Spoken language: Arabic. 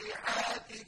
الصَّالِحَاتِ